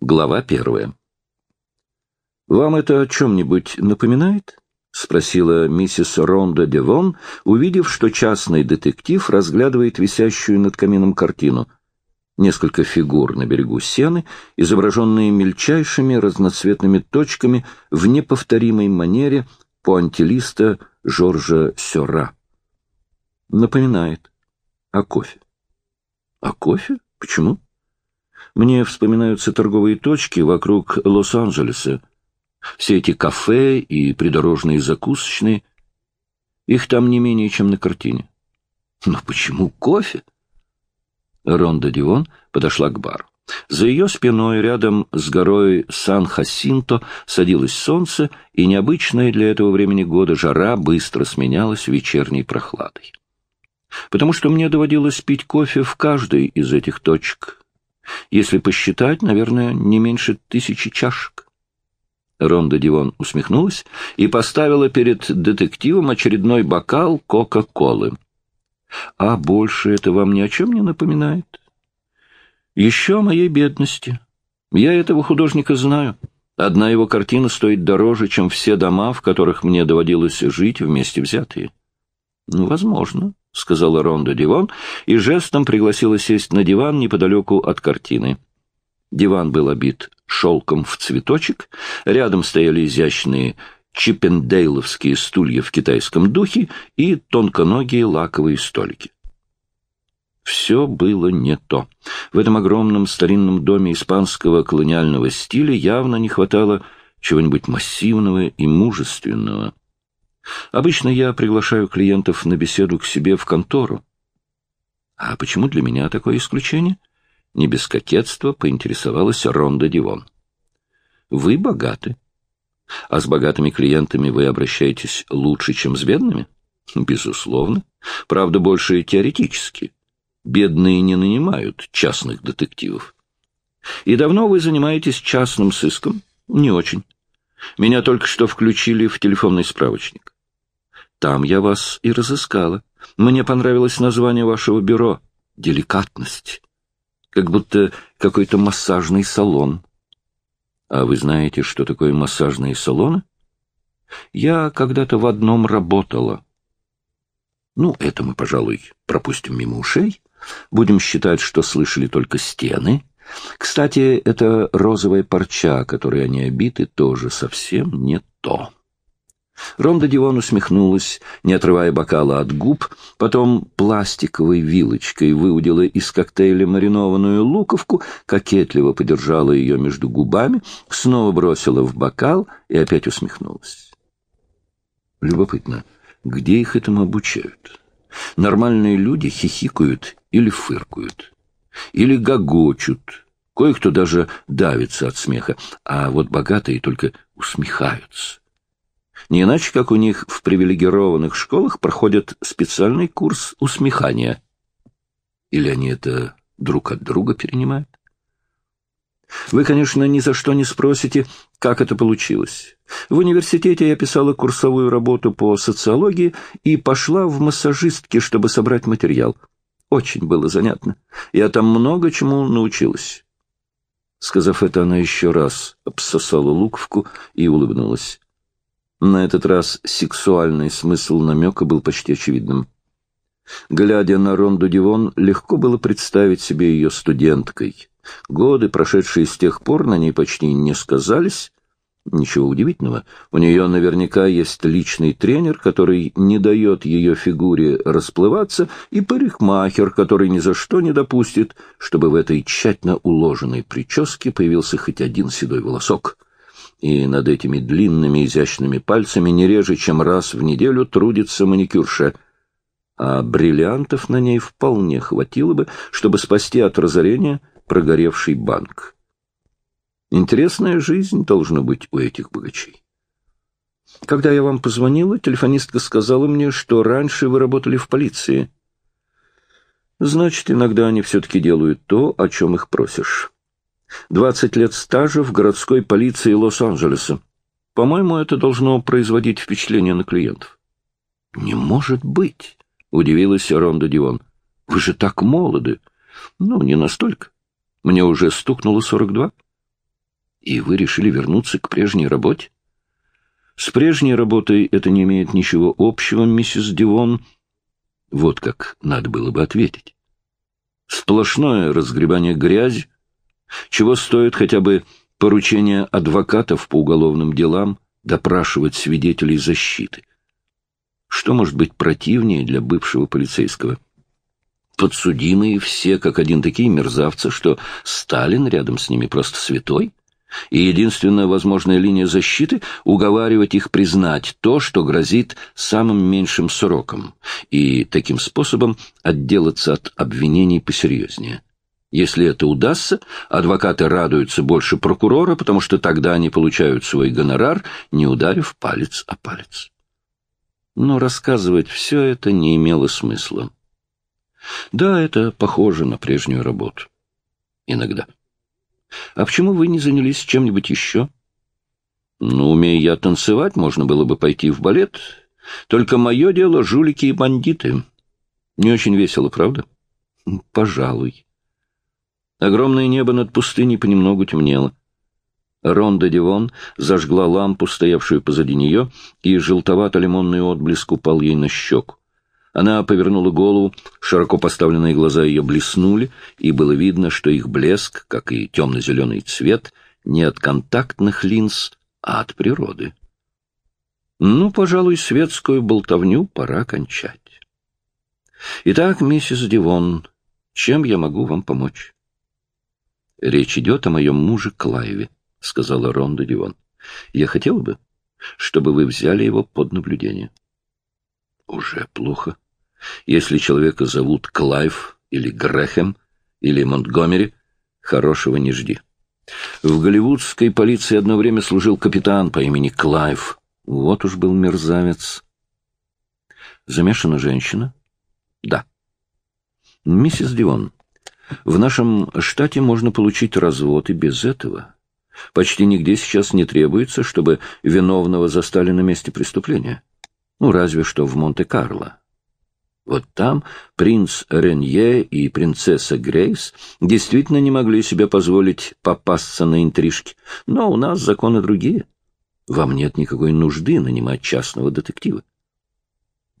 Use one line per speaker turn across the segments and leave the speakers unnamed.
Глава первая. «Вам это о чем-нибудь напоминает?» — спросила миссис Ронда Девон, увидев, что частный детектив разглядывает висящую над камином картину. Несколько фигур на берегу сены, изображенные мельчайшими разноцветными точками в неповторимой манере пуантилиста Жоржа Сёра. «Напоминает. А кофе?» «А кофе? Почему?» Мне вспоминаются торговые точки вокруг Лос-Анджелеса. Все эти кафе и придорожные закусочные. Их там не менее, чем на картине. Но почему кофе? Ронда Дивон подошла к бару. За ее спиной, рядом с горой Сан-Хасинто, садилось солнце, и необычная для этого времени года жара быстро сменялась вечерней прохладой. Потому что мне доводилось пить кофе в каждой из этих точек, если посчитать, наверное, не меньше тысячи чашек. Ронда Дивон усмехнулась и поставила перед детективом очередной бокал Кока-Колы. А больше это вам ни о чем не напоминает? Еще о моей бедности. Я этого художника знаю. Одна его картина стоит дороже, чем все дома, в которых мне доводилось жить вместе взятые. Ну, возможно. — сказала Ронда Дивон, и жестом пригласила сесть на диван неподалеку от картины. Диван был обит шелком в цветочек, рядом стояли изящные чиппендейловские стулья в китайском духе и тонконогие лаковые столики. Все было не то. В этом огромном старинном доме испанского колониального стиля явно не хватало чего-нибудь массивного и мужественного. Обычно я приглашаю клиентов на беседу к себе в контору. А почему для меня такое исключение? Не без кокетства поинтересовалась Ронда Дивон. Вы богаты. А с богатыми клиентами вы обращаетесь лучше, чем с бедными? Безусловно. Правда, больше теоретически. Бедные не нанимают частных детективов. И давно вы занимаетесь частным сыском? Не очень. Меня только что включили в телефонный справочник. Там я вас и разыскала. Мне понравилось название вашего бюро — «Деликатность». Как будто какой-то массажный салон. А вы знаете, что такое массажные салоны? Я когда-то в одном работала. Ну, это мы, пожалуй, пропустим мимо ушей. Будем считать, что слышали только стены. Кстати, это розовая парча, которой они обиты, тоже совсем не то. Ронда Дивон усмехнулась, не отрывая бокала от губ, потом пластиковой вилочкой выудила из коктейля маринованную луковку, кокетливо подержала ее между губами, снова бросила в бокал и опять усмехнулась. Любопытно, где их этому обучают? Нормальные люди хихикают или фыркают, или гогочут, кое-кто даже давится от смеха, а вот богатые только усмехаются. Не иначе, как у них в привилегированных школах проходят специальный курс усмехания. Или они это друг от друга перенимают? Вы, конечно, ни за что не спросите, как это получилось. В университете я писала курсовую работу по социологии и пошла в массажистки, чтобы собрать материал. Очень было занятно. Я там много чему научилась. Сказав это, она еще раз обсосала луковку и улыбнулась. На этот раз сексуальный смысл намека был почти очевидным. Глядя на Ронду Дивон, легко было представить себе ее студенткой. Годы, прошедшие с тех пор, на ней почти не сказались. Ничего удивительного, у нее наверняка есть личный тренер, который не дает ее фигуре расплываться, и парикмахер, который ни за что не допустит, чтобы в этой тщательно уложенной прическе появился хоть один седой волосок и над этими длинными изящными пальцами не реже, чем раз в неделю трудится маникюрша, а бриллиантов на ней вполне хватило бы, чтобы спасти от разорения прогоревший банк. Интересная жизнь должна быть у этих богачей. Когда я вам позвонила, телефонистка сказала мне, что раньше вы работали в полиции. Значит, иногда они все-таки делают то, о чем их просишь. Двадцать лет стажа в городской полиции Лос-Анджелеса. По-моему, это должно производить впечатление на клиентов. — Не может быть! — удивилась Ронда Дивон. — Вы же так молоды. — Ну, не настолько. Мне уже стукнуло сорок два. И вы решили вернуться к прежней работе? С прежней работой это не имеет ничего общего, миссис Дивон. Вот как надо было бы ответить. Сплошное разгребание грязи. Чего стоит хотя бы поручение адвокатов по уголовным делам допрашивать свидетелей защиты? Что может быть противнее для бывшего полицейского? Подсудимые все как один такие мерзавцы, что Сталин рядом с ними просто святой? и единственная возможная линия защиты — уговаривать их признать то, что грозит самым меньшим сроком, и таким способом отделаться от обвинений посерьезнее. Если это удастся, адвокаты радуются больше прокурора, потому что тогда они получают свой гонорар, не ударив палец о палец. Но рассказывать все это не имело смысла. Да, это похоже на прежнюю работу. Иногда. А почему вы не занялись чем-нибудь еще? Ну, умея я танцевать, можно было бы пойти в балет. Только мое дело — жулики и бандиты. Не очень весело, правда? Пожалуй. Огромное небо над пустыней понемногу темнело. Ронда Дивон зажгла лампу, стоявшую позади нее, и желтовато-лимонный отблеск упал ей на щеку. Она повернула голову, широко поставленные глаза ее блеснули, и было видно, что их блеск, как и темно-зеленый цвет, не от контактных линз, а от природы. Ну, пожалуй, светскую болтовню пора кончать. Итак, миссис Дивон, чем я могу вам помочь? Речь идет о моем муже Клайве, — сказала Ронда Дивон. Я хотела бы, чтобы вы взяли его под наблюдение. Уже плохо. Если человека зовут Клайв или Грэхэм или Монтгомери, хорошего не жди. В голливудской полиции одно время служил капитан по имени Клайв. Вот уж был мерзавец. Замешана женщина? Да. Миссис Дивон, в нашем штате можно получить развод и без этого. Почти нигде сейчас не требуется, чтобы виновного застали на месте преступления. Ну, разве что в Монте-Карло. Вот там принц Ренье и принцесса Грейс действительно не могли себе позволить попасться на интрижки. Но у нас законы другие. Вам нет никакой нужды нанимать частного детектива.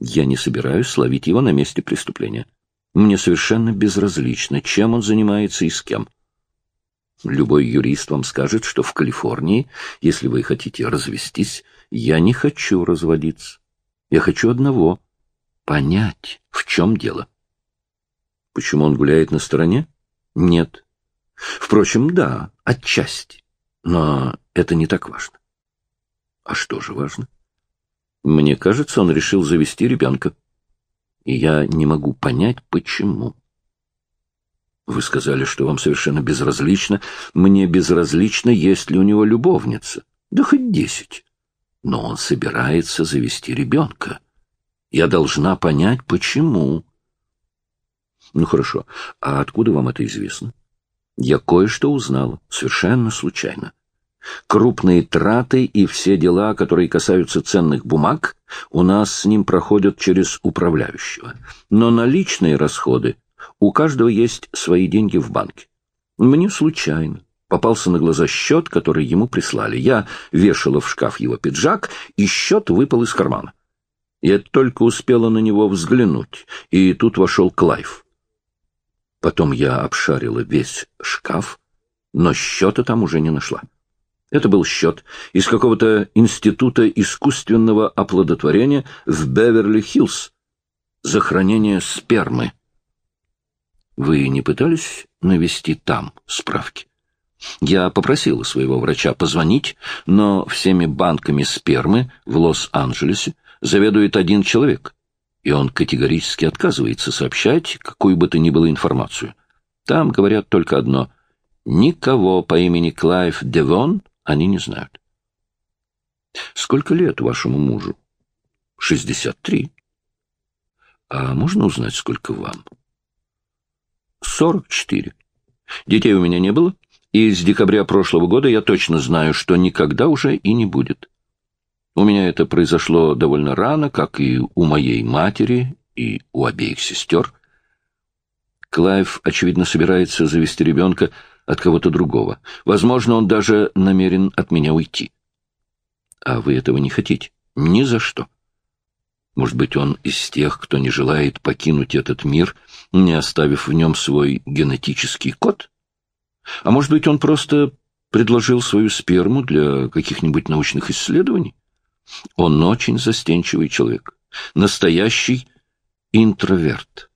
Я не собираюсь словить его на месте преступления. Мне совершенно безразлично, чем он занимается и с кем. Любой юрист вам скажет, что в Калифорнии, если вы хотите развестись, я не хочу разводиться. Я хочу одного понять, в чем дело. Почему он гуляет на стороне? Нет. Впрочем, да, отчасти. Но это не так важно. А что же важно? Мне кажется, он решил завести ребенка. И я не могу понять, почему. Вы сказали, что вам совершенно безразлично. Мне безразлично, есть ли у него любовница. Да хоть десять. Но он собирается завести ребенка. Я должна понять, почему. Ну хорошо, а откуда вам это известно? Я кое-что узнала, совершенно случайно. Крупные траты и все дела, которые касаются ценных бумаг, у нас с ним проходят через управляющего. Но наличные расходы у каждого есть свои деньги в банке. Мне случайно попался на глаза счет, который ему прислали. Я вешала в шкаф его пиджак, и счет выпал из кармана. Я только успела на него взглянуть, и тут вошел Клайв. Потом я обшарила весь шкаф, но счета там уже не нашла. Это был счет из какого-то института искусственного оплодотворения в Беверли-Хиллз за хранение спермы. Вы не пытались навести там справки? Я попросила своего врача позвонить, но всеми банками спермы в Лос-Анджелесе заведует один человек, и он категорически отказывается сообщать какую бы то ни было информацию. Там говорят только одно — никого по имени Клайв Девон они не знают. Сколько лет вашему мужу? Шестьдесят три. А можно узнать, сколько вам? Сорок четыре. Детей у меня не было, и с декабря прошлого года я точно знаю, что никогда уже и не будет. У меня это произошло довольно рано, как и у моей матери, и у обеих сестер. Клайв, очевидно, собирается завести ребенка от кого-то другого. Возможно, он даже намерен от меня уйти. А вы этого не хотите? Ни за что. Может быть, он из тех, кто не желает покинуть этот мир, не оставив в нем свой генетический код? А может быть, он просто предложил свою сперму для каких-нибудь научных исследований? Он очень застенчивый человек, настоящий интроверт.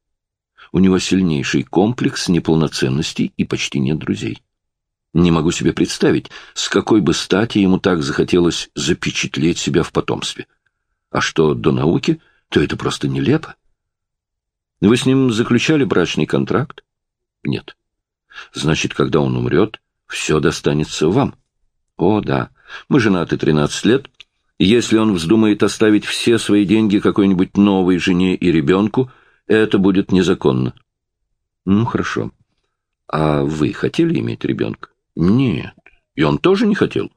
У него сильнейший комплекс неполноценности и почти нет друзей. Не могу себе представить, с какой бы стати ему так захотелось запечатлеть себя в потомстве. А что до науки, то это просто нелепо. Вы с ним заключали брачный контракт? Нет. Значит, когда он умрет, все достанется вам. О, да. Мы женаты 13 лет. Если он вздумает оставить все свои деньги какой-нибудь новой жене и ребенку, это будет незаконно. Ну, хорошо. А вы хотели иметь ребенка? Нет. И он тоже не хотел.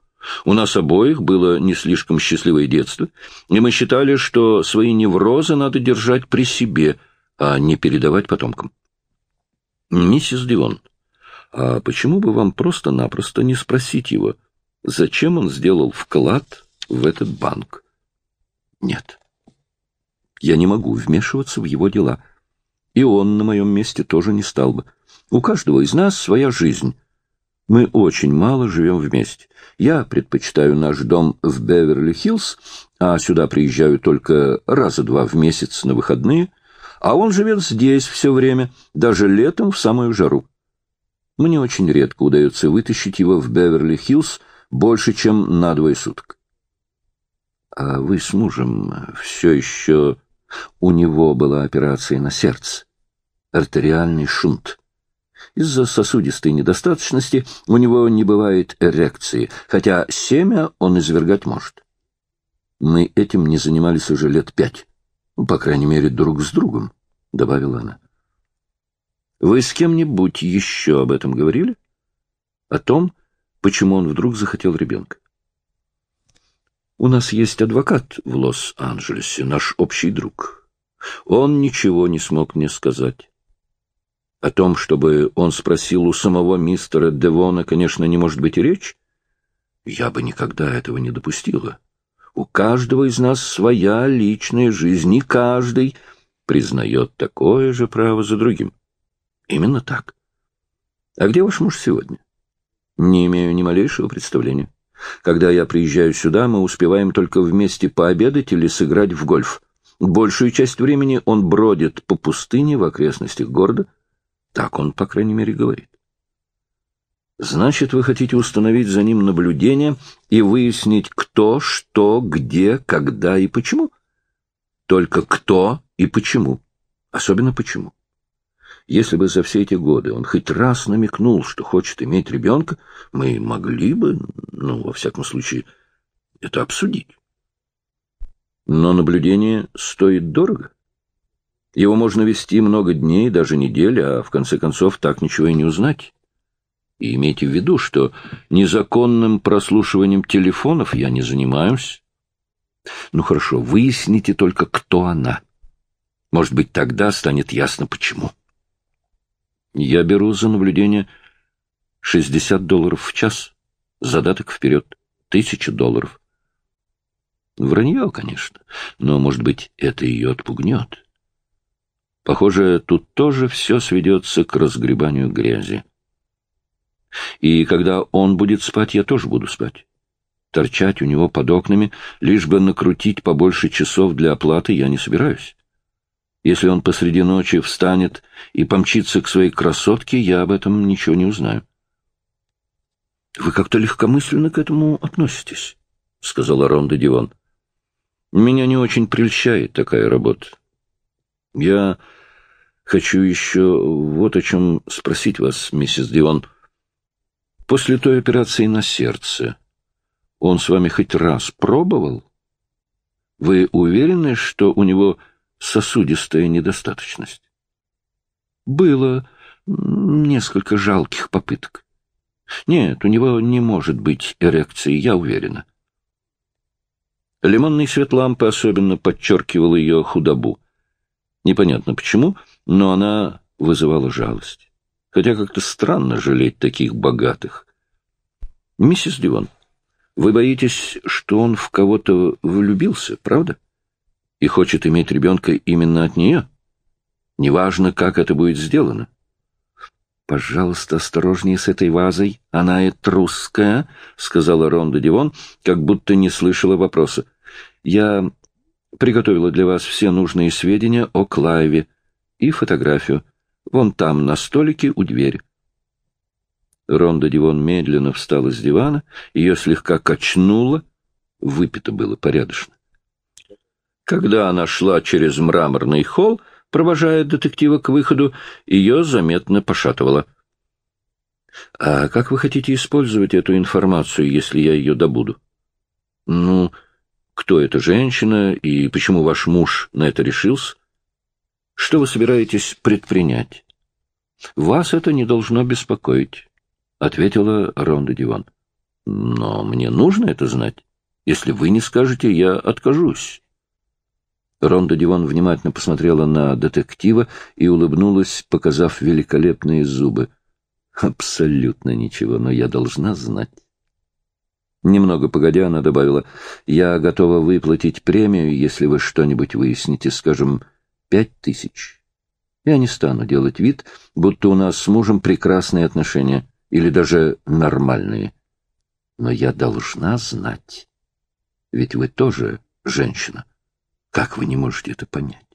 У нас обоих было не слишком счастливое детство, и мы считали, что свои неврозы надо держать при себе, а не передавать потомкам. Миссис Дион, а почему бы вам просто-напросто не спросить его, зачем он сделал вклад в этот банк? Нет. Я не могу вмешиваться в его дела. И он на моем месте тоже не стал бы. У каждого из нас своя жизнь. Мы очень мало живем вместе. Я предпочитаю наш дом в Беверли-Хиллз, а сюда приезжаю только раза два в месяц на выходные, а он живет здесь все время, даже летом в самую жару. Мне очень редко удается вытащить его в Беверли-Хиллз больше, чем на двое суток. А вы с мужем все еще... У него была операция на сердце. Артериальный шунт. Из-за сосудистой недостаточности у него не бывает эрекции, хотя семя он извергать может. Мы этим не занимались уже лет пять. Ну, по крайней мере, друг с другом, — добавила она. Вы с кем-нибудь еще об этом говорили? О том, почему он вдруг захотел ребенка? У нас есть адвокат в Лос-Анджелесе, наш общий друг. Он ничего не смог мне сказать. О том, чтобы он спросил у самого мистера Девона, конечно, не может быть и речь. Я бы никогда этого не допустила. У каждого из нас своя личная жизнь, и каждый признает такое же право за другим. Именно так. А где ваш муж сегодня? Не имею ни малейшего представления. Когда я приезжаю сюда, мы успеваем только вместе пообедать или сыграть в гольф. Большую часть времени он бродит по пустыне в окрестностях города, так он, по крайней мере, говорит. Значит, вы хотите установить за ним наблюдение и выяснить, кто, что, где, когда и почему? Только кто и почему. Особенно почему. Если бы за все эти годы он хоть раз намекнул, что хочет иметь ребенка, мы могли бы, ну, во всяком случае, это обсудить. Но наблюдение стоит дорого. Его можно вести много дней, даже недели, а в конце концов так ничего и не узнать. И имейте в виду, что незаконным прослушиванием телефонов я не занимаюсь. Ну хорошо, выясните только, кто она. Может быть, тогда станет ясно, почему. Я беру за наблюдение 60 долларов в час, задаток вперед, тысяча долларов. Вранье, конечно, но, может быть, это ее отпугнет. Похоже, тут тоже все сведется к разгребанию грязи. И когда он будет спать, я тоже буду спать. Торчать у него под окнами, лишь бы накрутить побольше часов для оплаты, я не собираюсь. Если он посреди ночи встанет и помчится к своей красотке, я об этом ничего не узнаю. — Вы как-то легкомысленно к этому относитесь, — сказала Ронда Дивон. — Меня не очень прельщает такая работа. Я хочу еще вот о чем спросить вас, миссис Дион. После той операции на сердце он с вами хоть раз пробовал? Вы уверены, что у него сосудистая недостаточность? Было несколько жалких попыток. Нет, у него не может быть эрекции, я уверена. Лимонный свет лампы особенно подчеркивал ее худобу. Непонятно почему, но она вызывала жалость. Хотя как-то странно жалеть таких богатых. Миссис Дивон, вы боитесь, что он в кого-то влюбился, правда? И хочет иметь ребенка именно от нее? Неважно, как это будет сделано. «Пожалуйста, осторожнее с этой вазой, она этрусская», — сказала Ронда Дивон, как будто не слышала вопроса. «Я приготовила для вас все нужные сведения о Клайве и фотографию. Вон там, на столике у двери». Ронда Дивон медленно встала с дивана, ее слегка качнуло, выпито было порядочно. Когда она шла через мраморный холл, провожая детектива к выходу, ее заметно пошатывало. — А как вы хотите использовать эту информацию, если я ее добуду? — Ну, кто эта женщина и почему ваш муж на это решился? Что вы собираетесь предпринять? — Вас это не должно беспокоить, — ответила Ронда Диван. — Но мне нужно это знать. Если вы не скажете, я откажусь. Ронда Дивон внимательно посмотрела на детектива и улыбнулась, показав великолепные зубы. «Абсолютно ничего, но я должна знать». Немного погодя, она добавила, «Я готова выплатить премию, если вы что-нибудь выясните, скажем, пять тысяч. Я не стану делать вид, будто у нас с мужем прекрасные отношения, или даже нормальные. Но я должна знать, ведь вы тоже женщина». Как вы не можете это понять?